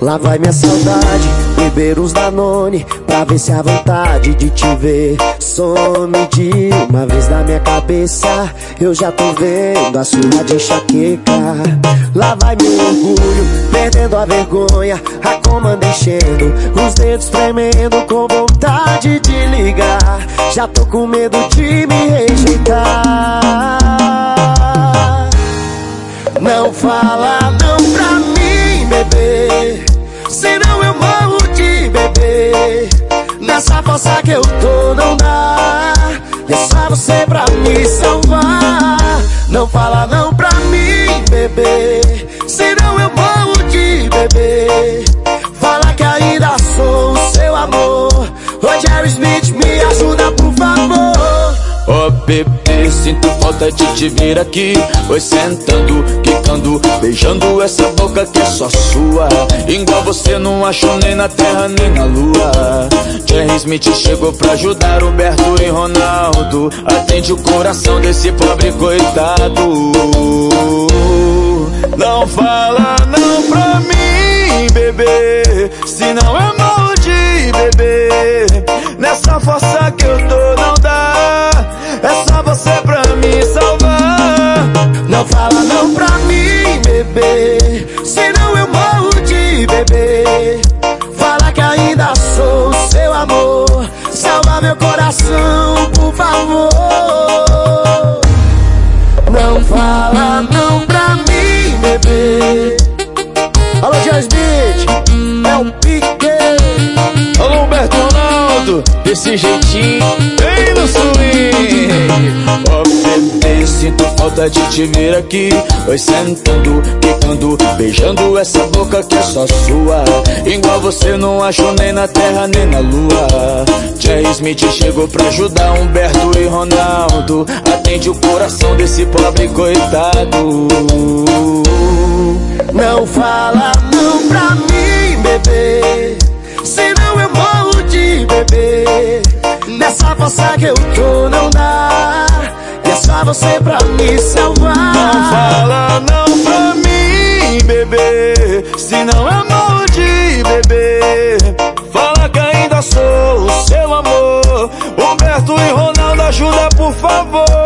Lá vai minha saudade, beber uns Danone Pra ver se a vontade de te ver. Some de uma vez na minha cabeça Eu já tô vendo a sua de enxaqueca Lá vai meu orgulho, perdendo a vergonha A comanda enchendo, os dedos tremendo Com vontade de ligar. Já tô com medo de me rejeitar. Não fala não eu morro de beber Nessa força que eu tô não dá. É só você pra me salvar. Não fala não pra mim, bebê. Senão eu morro de beber Fala que ainda sou o seu amor. Jerry Smith, me ajuda por favor. Oh, bebê, sinto falta de te ver aqui Foi sentando, quicando, beijando essa boca que é só sua. Igual você não achou nem na terra nem na lua. Jerry Smith chegou pra ajudar Humberto e Ronaldo. Atende o coração desse pobre coitado. Não fala não pra mim, bebê Senão eu morro de bebê. Nessa força que eu Fala que ainda sou seu amor. Salva meu coração, por favor. Não fala não pra mim, bebê. Alô, Jasmine, é o Pique Alô, Humberto Ronaldo, desse jeitinho Vem no swing Oh, bebê, sinto falta de te ver aqui. Oi sentando, quicando, beijando essa boca que é só sua. Igual você não achou nem na terra nem na lua. Jerry Smith chegou pra ajudar Humberto e Ronaldo. Atende o coração desse pobre coitado. Não fala não pra mim, bebê. Senão eu morro de bebê. Nessa força que eu tô você pra me salvar. Não fala não pra mim, bebê. Senão eu morro de bebê. Fala que ainda sou o seu amor. Humberto e Ronaldo ajuda por favor